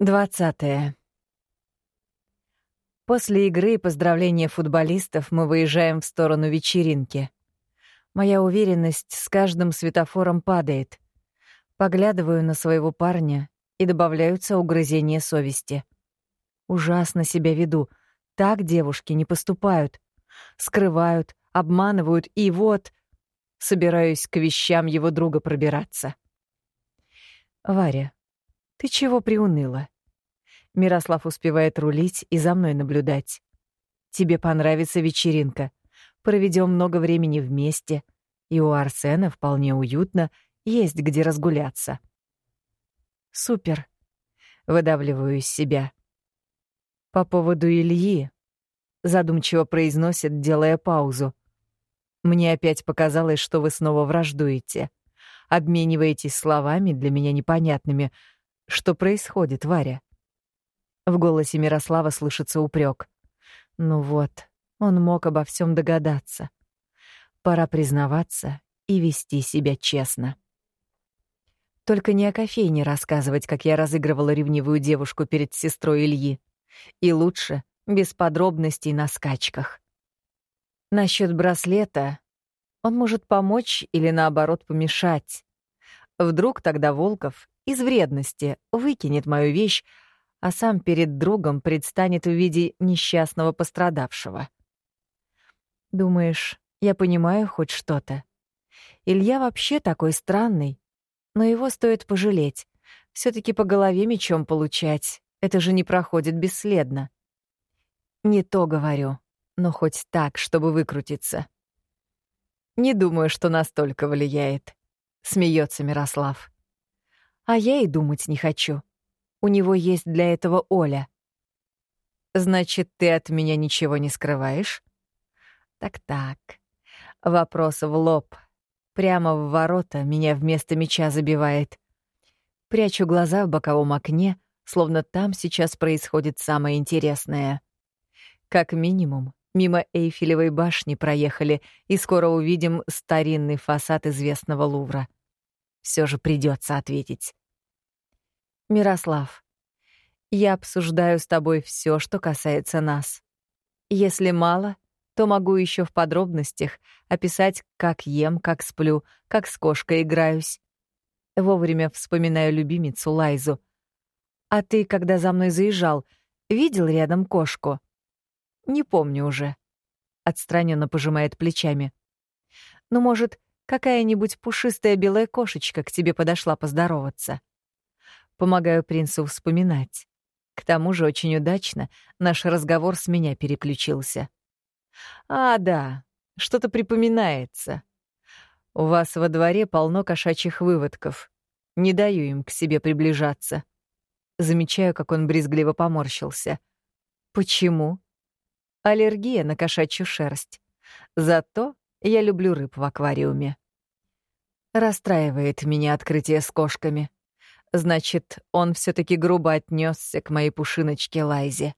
Двадцатое. После игры и поздравления футболистов мы выезжаем в сторону вечеринки. Моя уверенность с каждым светофором падает. Поглядываю на своего парня, и добавляются угрызения совести. Ужасно себя веду. Так девушки не поступают. Скрывают, обманывают, и вот... Собираюсь к вещам его друга пробираться. «Варя, ты чего приуныла? Мирослав успевает рулить и за мной наблюдать. Тебе понравится вечеринка. Проведем много времени вместе. И у Арсена вполне уютно, есть где разгуляться. Супер. Выдавливаю из себя. По поводу Ильи задумчиво произносит, делая паузу. Мне опять показалось, что вы снова враждуете. Обмениваетесь словами для меня непонятными — что происходит, Варя? В голосе Мирослава слышится упрек. Ну вот, он мог обо всем догадаться. Пора признаваться и вести себя честно. Только не о кофейне рассказывать, как я разыгрывала ревнивую девушку перед сестрой Ильи. И лучше без подробностей на скачках. Насчет браслета он может помочь или, наоборот, помешать. Вдруг тогда Волков из вредности выкинет мою вещь, а сам перед другом предстанет в виде несчастного пострадавшего. Думаешь, я понимаю хоть что-то? Илья вообще такой странный, но его стоит пожалеть. все таки по голове мечом получать, это же не проходит бесследно. Не то говорю, но хоть так, чтобы выкрутиться. Не думаю, что настолько влияет, смеется Мирослав. А я и думать не хочу. У него есть для этого Оля. Значит, ты от меня ничего не скрываешь? Так-так. Вопрос в лоб. Прямо в ворота меня вместо меча забивает. Прячу глаза в боковом окне, словно там сейчас происходит самое интересное. Как минимум, мимо Эйфелевой башни проехали, и скоро увидим старинный фасад известного Лувра. Все же придется ответить. Мирослав, я обсуждаю с тобой все, что касается нас. Если мало, то могу еще в подробностях описать, как ем, как сплю, как с кошкой играюсь. Вовремя вспоминаю любимицу Лайзу. А ты, когда за мной заезжал, видел рядом кошку? Не помню уже. Отстраненно пожимает плечами. Ну, может, какая-нибудь пушистая белая кошечка к тебе подошла поздороваться? Помогаю принцу вспоминать. К тому же очень удачно наш разговор с меня переключился. «А, да, что-то припоминается. У вас во дворе полно кошачьих выводков. Не даю им к себе приближаться». Замечаю, как он брезгливо поморщился. «Почему?» «Аллергия на кошачью шерсть. Зато я люблю рыб в аквариуме». Расстраивает меня открытие с кошками. Значит, он все таки грубо отнесся к моей пушиночке Лайзе.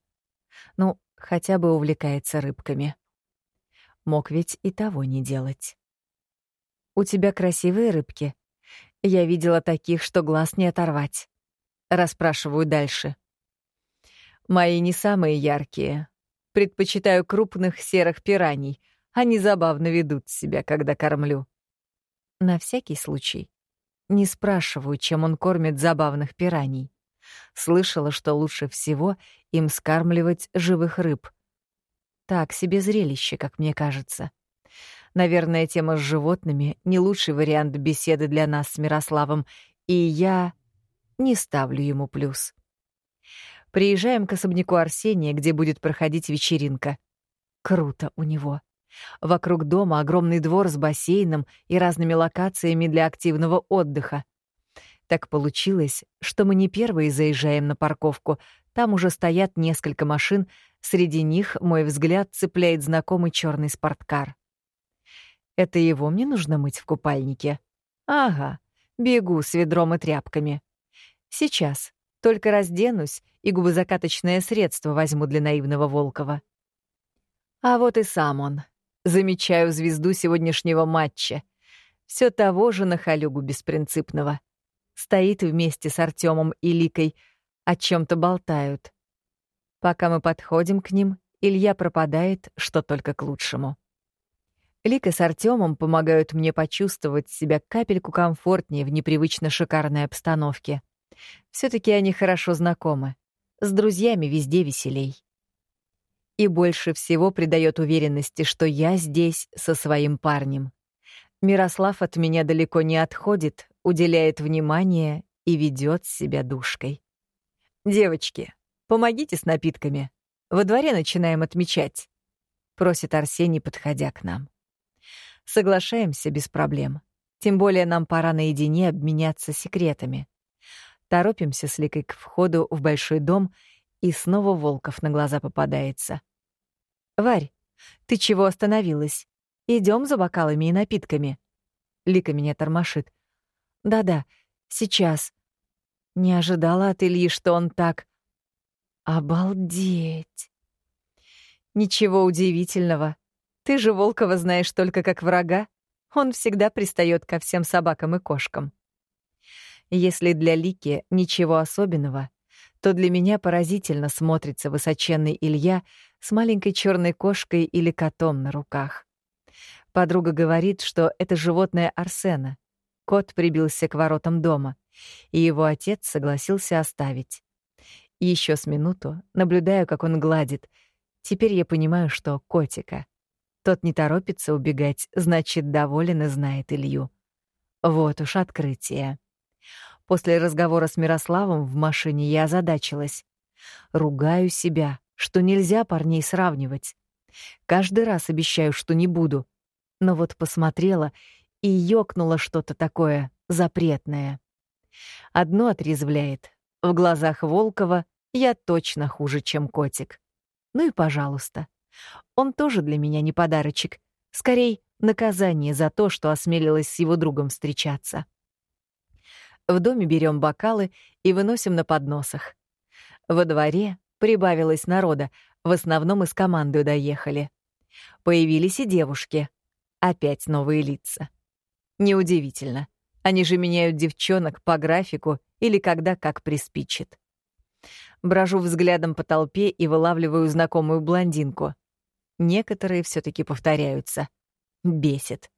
Ну, хотя бы увлекается рыбками. Мог ведь и того не делать. «У тебя красивые рыбки. Я видела таких, что глаз не оторвать». Расспрашиваю дальше. «Мои не самые яркие. Предпочитаю крупных серых пираний. Они забавно ведут себя, когда кормлю». На всякий случай не спрашиваю, чем он кормит забавных пираний. Слышала, что лучше всего им скармливать живых рыб. Так себе зрелище, как мне кажется. Наверное, тема с животными — не лучший вариант беседы для нас с Мирославом, и я не ставлю ему плюс. Приезжаем к особняку Арсения, где будет проходить вечеринка. Круто у него. Вокруг дома огромный двор с бассейном и разными локациями для активного отдыха. Так получилось, что мы не первые заезжаем на парковку. Там уже стоят несколько машин, среди них мой взгляд цепляет знакомый черный спорткар. Это его мне нужно мыть в купальнике? Ага, бегу с ведром и тряпками. Сейчас, только разденусь и губозакаточное средство возьму для наивного Волкова. А вот и сам он, Замечаю звезду сегодняшнего матча. Все того же нахалюгу беспринципного. Стоит вместе с Артемом и Ликой, О чем то болтают. Пока мы подходим к ним, Илья пропадает, что только к лучшему. Лика с Артемом помогают мне почувствовать себя капельку комфортнее в непривычно шикарной обстановке. все таки они хорошо знакомы. С друзьями везде веселей. И больше всего придает уверенности, что я здесь со своим парнем. Мирослав от меня далеко не отходит, уделяет внимание и ведет себя душкой. «Девочки, помогите с напитками. Во дворе начинаем отмечать», — просит Арсений, подходя к нам. Соглашаемся без проблем. Тем более нам пора наедине обменяться секретами. Торопимся с Ликой к входу в большой дом, и снова Волков на глаза попадается. «Варь, ты чего остановилась? Идем за бокалами и напитками». Лика меня тормошит. «Да-да, сейчас». Не ожидала от Ильи, что он так... Обалдеть! Ничего удивительного. Ты же Волкова знаешь только как врага. Он всегда пристает ко всем собакам и кошкам. Если для Лики ничего особенного, то для меня поразительно смотрится высоченный Илья с маленькой черной кошкой или котом на руках. Подруга говорит, что это животное Арсена. Кот прибился к воротам дома, и его отец согласился оставить. Еще с минуту наблюдаю, как он гладит. Теперь я понимаю, что котика. Тот не торопится убегать, значит, доволен и знает Илью. Вот уж открытие. После разговора с Мирославом в машине я озадачилась. Ругаю себя, что нельзя парней сравнивать. Каждый раз обещаю, что не буду. Но вот посмотрела и ёкнуло что-то такое запретное. Одно отрезвляет. В глазах Волкова я точно хуже, чем котик. Ну и пожалуйста. Он тоже для меня не подарочек. Скорей, наказание за то, что осмелилась с его другом встречаться. В доме берем бокалы и выносим на подносах. Во дворе прибавилось народа, в основном из команды доехали. Появились и девушки. Опять новые лица. Неудивительно. Они же меняют девчонок по графику или когда как приспичит. Брожу взглядом по толпе и вылавливаю знакомую блондинку. Некоторые все таки повторяются. Бесит.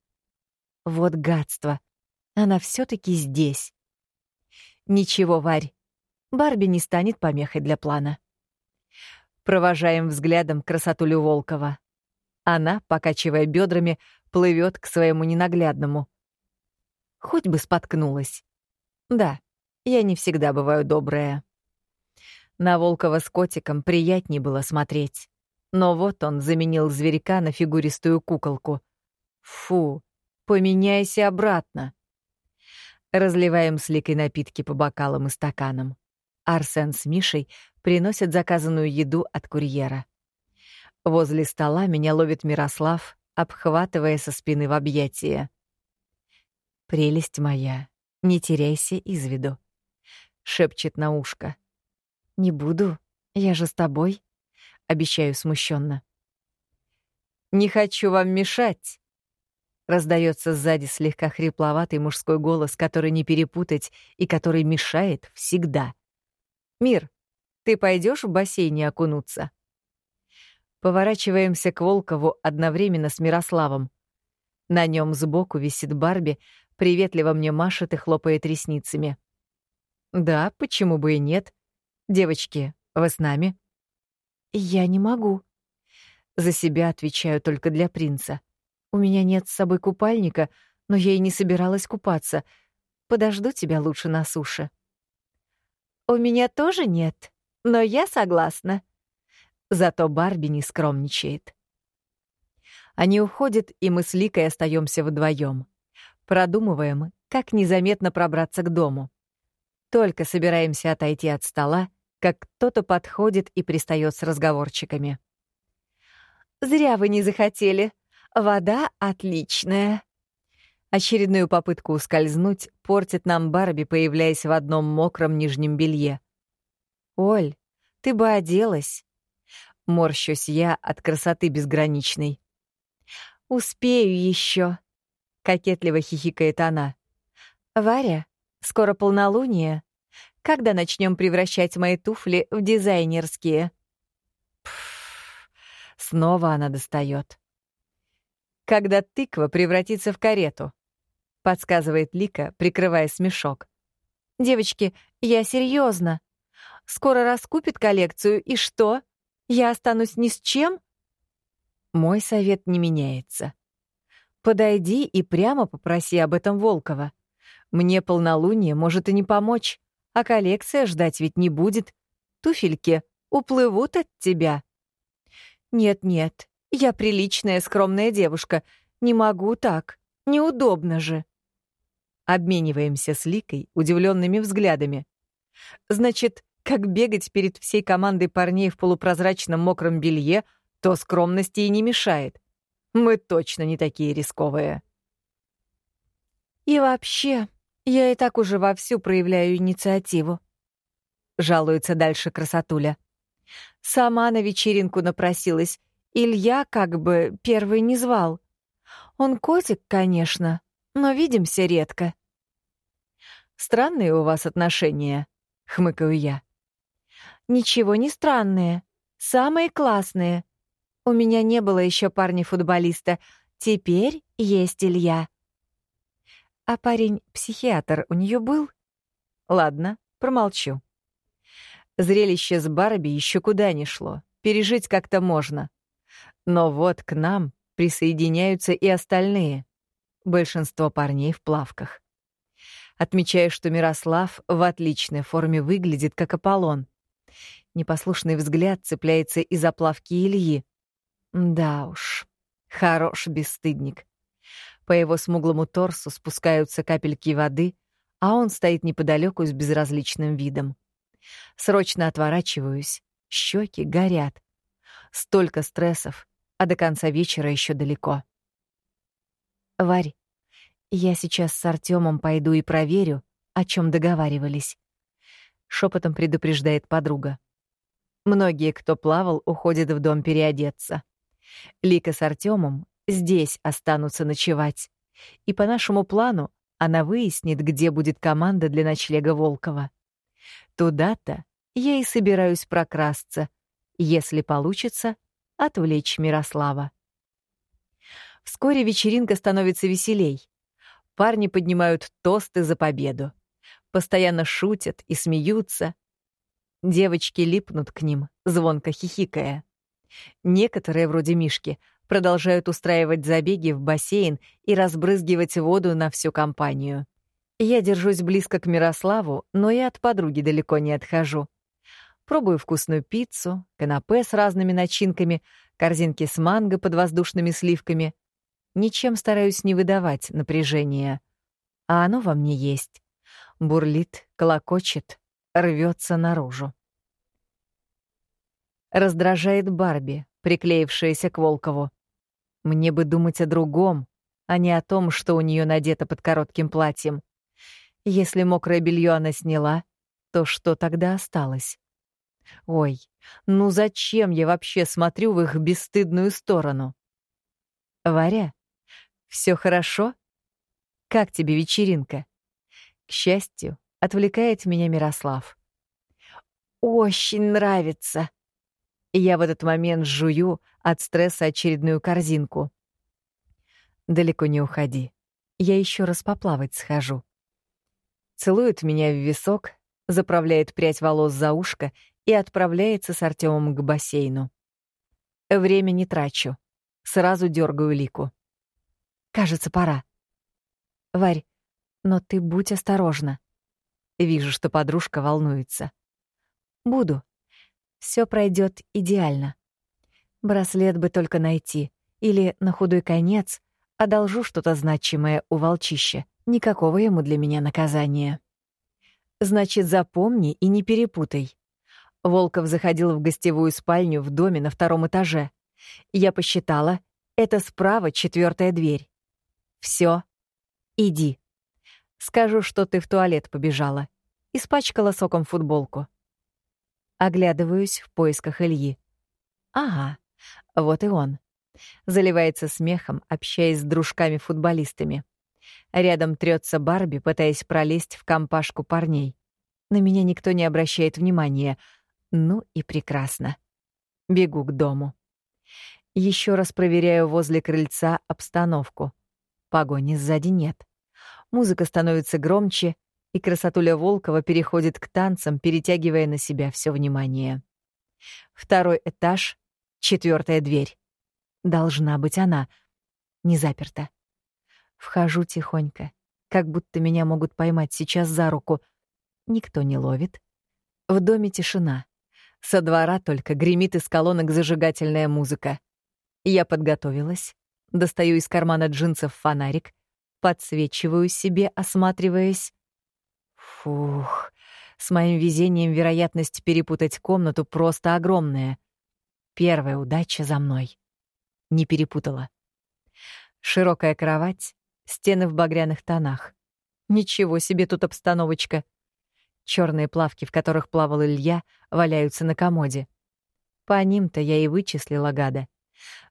Вот гадство. Она все таки здесь. Ничего, Варь. Барби не станет помехой для плана. Провожаем взглядом красотулю Волкова. Она, покачивая бедрами, плывет к своему ненаглядному. Хоть бы споткнулась. Да, я не всегда бываю добрая. На Волкова с котиком приятнее было смотреть. Но вот он заменил зверька на фигуристую куколку. Фу, поменяйся обратно. Разливаем с Ликой напитки по бокалам и стаканам. Арсен с Мишей приносят заказанную еду от курьера. Возле стола меня ловит Мирослав, обхватывая со спины в объятия. «Прелесть моя, не теряйся из виду», — шепчет на ушко. «Не буду, я же с тобой», обещаю смущенно. Не хочу вам мешать. Раздается сзади слегка хрипловатый мужской голос, который не перепутать и который мешает всегда. Мир, ты пойдешь в бассейне окунуться? Поворачиваемся к Волкову одновременно с Мирославом. На нем сбоку висит Барби, приветливо мне машет и хлопает ресницами. Да, почему бы и нет? Девочки, вы с нами? «Я не могу». За себя отвечаю только для принца. У меня нет с собой купальника, но я и не собиралась купаться. Подожду тебя лучше на суше. У меня тоже нет, но я согласна. Зато Барби не скромничает. Они уходят, и мы с Ликой остаемся вдвоем. Продумываем, как незаметно пробраться к дому. Только собираемся отойти от стола, как кто-то подходит и пристает с разговорчиками. «Зря вы не захотели. Вода отличная». Очередную попытку ускользнуть портит нам Барби, появляясь в одном мокром нижнем белье. «Оль, ты бы оделась». Морщусь я от красоты безграничной. «Успею еще», — кокетливо хихикает она. «Варя, скоро полнолуние. когда начнем превращать мои туфли в дизайнерские? Пф, снова она достает. Когда тыква превратится в карету, подсказывает Лика, прикрывая смешок. Девочки, я серьезно. Скоро раскупит коллекцию, и что? Я останусь ни с чем? Мой совет не меняется. Подойди и прямо попроси об этом Волкова. Мне полнолуние может и не помочь, а коллекция ждать ведь не будет. Туфельки уплывут от тебя. Нет-нет, я приличная, скромная девушка. Не могу так. Неудобно же. Обмениваемся с Ликой удивленными взглядами. Значит, как бегать перед всей командой парней в полупрозрачном мокром белье, то скромности и не мешает. Мы точно не такие рисковые. И вообще, я и так уже вовсю проявляю инициативу. Жалуется дальше красотуля. Сама на вечеринку напросилась. Илья как бы первый не звал. Он котик, конечно, но видимся редко. Странные у вас отношения, хмыкаю я. Ничего не странные, самые классные. У меня не было еще парня-футболиста, теперь есть Илья. А парень-психиатр у нее был? Ладно, промолчу. Зрелище с Барби еще куда не шло. Пережить как-то можно. Но вот к нам присоединяются и остальные. Большинство парней в плавках. Отмечаю, что Мирослав в отличной форме выглядит как Аполлон. Непослушный взгляд цепляется из-за плавки Ильи. Да уж, хорош бесстыдник. По его смуглому торсу спускаются капельки воды, а он стоит неподалеку с безразличным видом. Срочно отворачиваюсь, щеки горят. Столько стрессов, а до конца вечера еще далеко. Варь, я сейчас с Артемом пойду и проверю, о чем договаривались. Шепотом предупреждает подруга. Многие, кто плавал, уходят в дом переодеться. Лика с Артемом здесь останутся ночевать. И по нашему плану она выяснит, где будет команда для ночлега Волкова. Туда-то я и собираюсь прокрасться, если получится отвлечь Мирослава. Вскоре вечеринка становится веселей. Парни поднимают тосты за победу. Постоянно шутят и смеются. Девочки липнут к ним, звонко хихикая. Некоторые, вроде Мишки, продолжают устраивать забеги в бассейн и разбрызгивать воду на всю компанию. Я держусь близко к Мирославу, но и от подруги далеко не отхожу. Пробую вкусную пиццу, канапе с разными начинками, корзинки с манго под воздушными сливками. Ничем стараюсь не выдавать напряжения. А оно во мне есть. Бурлит, колокочет, рвется наружу. Раздражает Барби, приклеившаяся к Волкову. Мне бы думать о другом, а не о том, что у нее надето под коротким платьем. Если мокрое белье она сняла, то что тогда осталось? Ой, ну зачем я вообще смотрю в их бесстыдную сторону? Варя, все хорошо? Как тебе вечеринка? К счастью, отвлекает меня Мирослав. Очень нравится, я в этот момент жую от стресса очередную корзинку. Далеко не уходи. Я еще раз поплавать схожу. Целует меня в висок, заправляет прядь волос за ушко и отправляется с Артемом к бассейну. Время не трачу. Сразу дергаю лику. Кажется, пора. Варь, но ты будь осторожна. Вижу, что подружка волнуется. Буду все пройдет идеально. Браслет бы только найти. Или, на худой конец, одолжу что-то значимое у волчища. Никакого ему для меня наказания. Значит, запомни и не перепутай. Волков заходил в гостевую спальню в доме на втором этаже. Я посчитала, это справа четвертая дверь. Все, иди. Скажу, что ты в туалет побежала. Испачкала соком футболку. Оглядываюсь в поисках Ильи. Ага, вот и он. Заливается смехом, общаясь с дружками-футболистами. Рядом трется Барби, пытаясь пролезть в компашку парней. На меня никто не обращает внимания. Ну и прекрасно. Бегу к дому. Еще раз проверяю возле крыльца обстановку. Погони сзади нет. Музыка становится громче, и красотуля Волкова переходит к танцам, перетягивая на себя все внимание. Второй этаж, четвертая дверь. Должна быть она. Не заперта. Вхожу тихонько, как будто меня могут поймать сейчас за руку. Никто не ловит. В доме тишина. Со двора только гремит из колонок зажигательная музыка. Я подготовилась, достаю из кармана джинсов фонарик, подсвечиваю себе, осматриваясь. Фух, с моим везением вероятность перепутать комнату просто огромная. Первая удача за мной. Не перепутала. Широкая кровать, стены в багряных тонах. Ничего себе тут обстановочка. Черные плавки, в которых плавал Илья, валяются на комоде. По ним-то я и вычислила гада.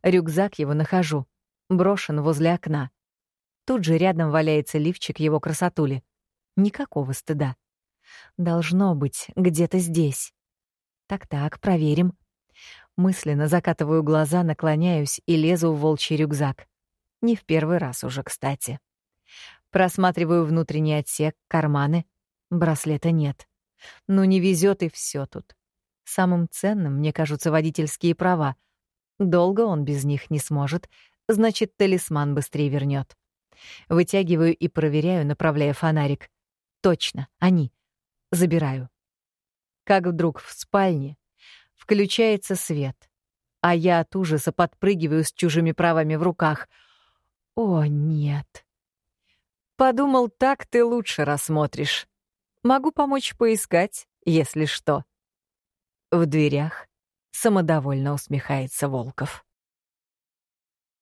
Рюкзак его нахожу, брошен возле окна. Тут же рядом валяется лифчик его красотули. Никакого стыда. Должно быть где-то здесь. Так-так, проверим. Мысленно закатываю глаза, наклоняюсь и лезу в волчий рюкзак. Не в первый раз уже, кстати. Просматриваю внутренний отсек, карманы. Браслета нет. Ну, не везет и все тут. Самым ценным мне кажутся водительские права. Долго он без них не сможет, значит, талисман быстрее вернет. Вытягиваю и проверяю, направляя фонарик. Точно, они. Забираю. Как вдруг в спальне включается свет, а я от ужаса подпрыгиваю с чужими правами в руках. О, нет. Подумал, так ты лучше рассмотришь. Могу помочь поискать, если что. В дверях самодовольно усмехается Волков.